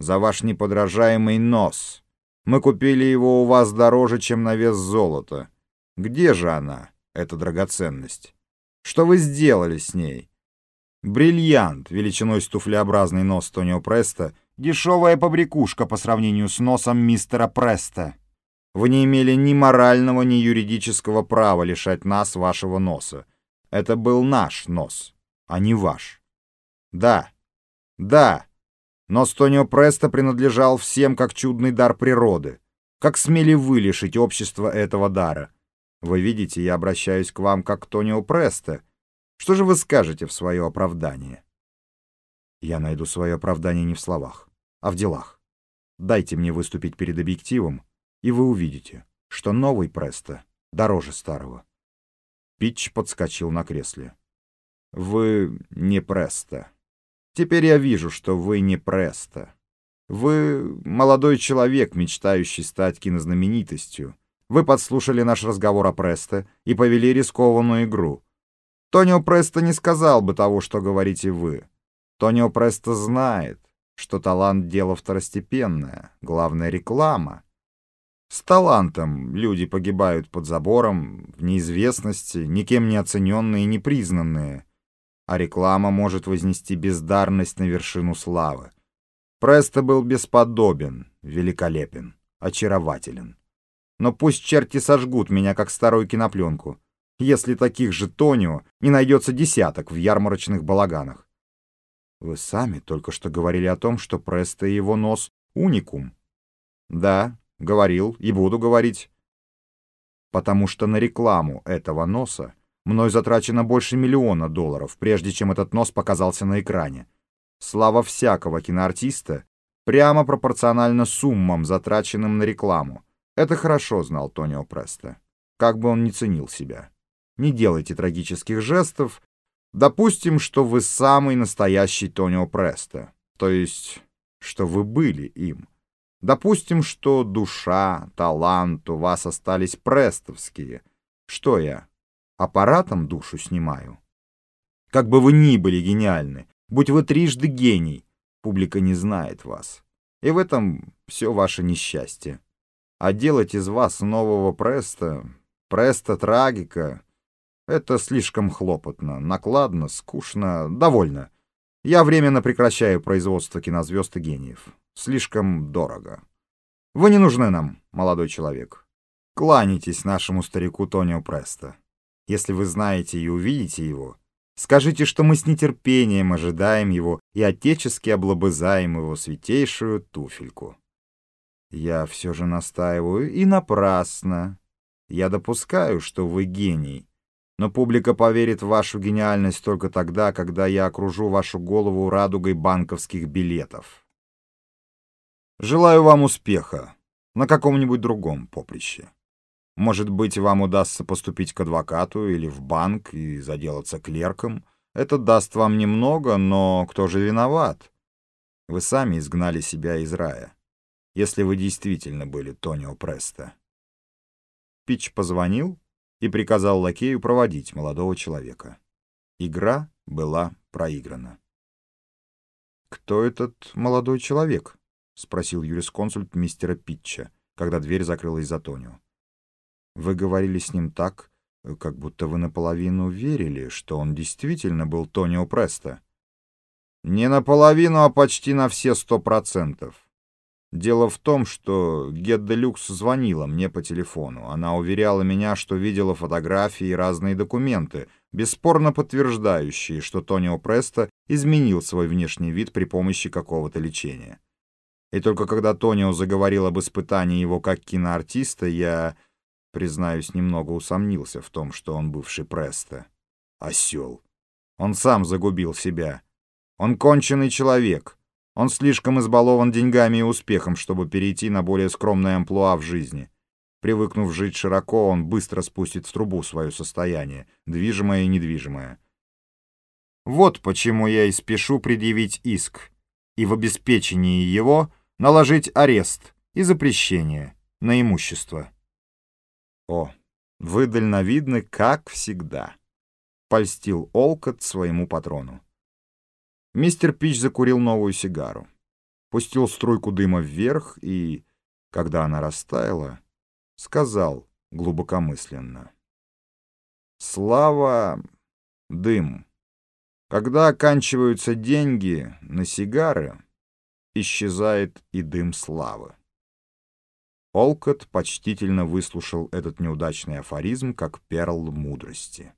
за ваш неподражаемый нос. Мы купили его у вас дороже, чем на вес золота. Где же она, эта драгоценность? Что вы сделали с ней? Бриллиант, величиной с туфлеобразный нос Тонио Преста, дешевая побрякушка по сравнению с носом мистера Преста. Вы не имели ни морального, ни юридического права лишать нас вашего носа. Это был наш нос, а не ваш. Да, да, нос Тонио Преста принадлежал всем как чудный дар природы. Как смели вы лишить общества этого дара? Вы видите, я обращаюсь к вам как к Тонио Преста. Что же вы скажете в свое оправдание? Я найду свое оправдание не в словах, а в делах. Дайте мне выступить перед объективом, и вы увидите, что новый Престо дороже старого. Питч подскочил на кресле. «Вы не Престо. Теперь я вижу, что вы не Престо. Вы молодой человек, мечтающий стать кинознаменитостью. Вы подслушали наш разговор о Престо и повели рискованную игру. Тонио Престо не сказал бы того, что говорите вы. Тонио Престо знает, что талант — дело второстепенное, главная реклама — с талантом люди погибают под забором, в неизвестности, никем не оцененные и не признанные. А реклама может вознести бездарность на вершину славы. Престо был бесподобен, великолепен, очарователен. Но пусть черти сожгут меня, как старую кинопленку, если таких же Тонио не найдется десяток в ярмарочных балаганах. Вы сами только что говорили о том, что Престо и его нос — уникум. Да, Говорил и буду говорить. Потому что на рекламу этого носа мной затрачено больше миллиона долларов, прежде чем этот нос показался на экране. Слава всякого киноартиста прямо пропорциональна суммам, затраченным на рекламу. Это хорошо знал Тонио Престо. Как бы он ни ценил себя. Не делайте трагических жестов. Допустим, что вы самый настоящий Тонио Престо. То есть, что вы были им. Допустим, что душа, талант у вас остались престовские. Что я, аппаратом душу снимаю? Как бы вы ни были гениальны, будь вы трижды гений, публика не знает вас. И в этом все ваше несчастье. А делать из вас нового преста, преста трагика, это слишком хлопотно, накладно, скучно, довольно. Я временно прекращаю производство кинозвезд и гениев слишком дорого. Вы не нужны нам, молодой человек. Кланяйтесь нашему старику Тонио Престо. Если вы знаете и увидите его, скажите, что мы с нетерпением ожидаем его и отечески облобызаем его святейшую туфельку. Я все же настаиваю, и напрасно. Я допускаю, что вы гений, но публика поверит в вашу гениальность только тогда, когда я окружу вашу голову радугой банковских билетов. Желаю вам успеха на каком-нибудь другом поприще. Может быть, вам удастся поступить к адвокату или в банк и заделаться клерком. Это даст вам немного, но кто же виноват? Вы сами изгнали себя из рая, если вы действительно были Тонио Престо. Пич позвонил и приказал лакею проводить молодого человека. Игра была проиграна. «Кто этот молодой человек?» — спросил юрисконсульт мистера Питча, когда дверь закрылась за Тонио. «Вы говорили с ним так, как будто вы наполовину верили, что он действительно был Тонио Престо». «Не наполовину, а почти на все сто процентов. Дело в том, что Гедда Люкс звонила мне по телефону. Она уверяла меня, что видела фотографии и разные документы, бесспорно подтверждающие, что Тонио Престо изменил свой внешний вид при помощи какого-то лечения. И только когда Тонио заговорил об испытании его как киноартиста, я, признаюсь, немного усомнился в том, что он бывший Престо. Осел. Он сам загубил себя. Он конченый человек. Он слишком избалован деньгами и успехом, чтобы перейти на более скромное амплуа в жизни. Привыкнув жить широко, он быстро спустит в трубу свое состояние, движимое и недвижимое. Вот почему я и спешу предъявить иск. И в обеспечении его наложить арест и запрещение на имущество. О, вы дальновидны, как всегда, польстил Олкот своему патрону. Мистер Пич закурил новую сигару. пустил струйку дыма вверх и, когда она растаяла, сказал глубокомысленно. «Слава — дым. Когда оканчиваются деньги на сигары, исчезает и дым славы». Олкот почтительно выслушал этот неудачный афоризм как перл мудрости.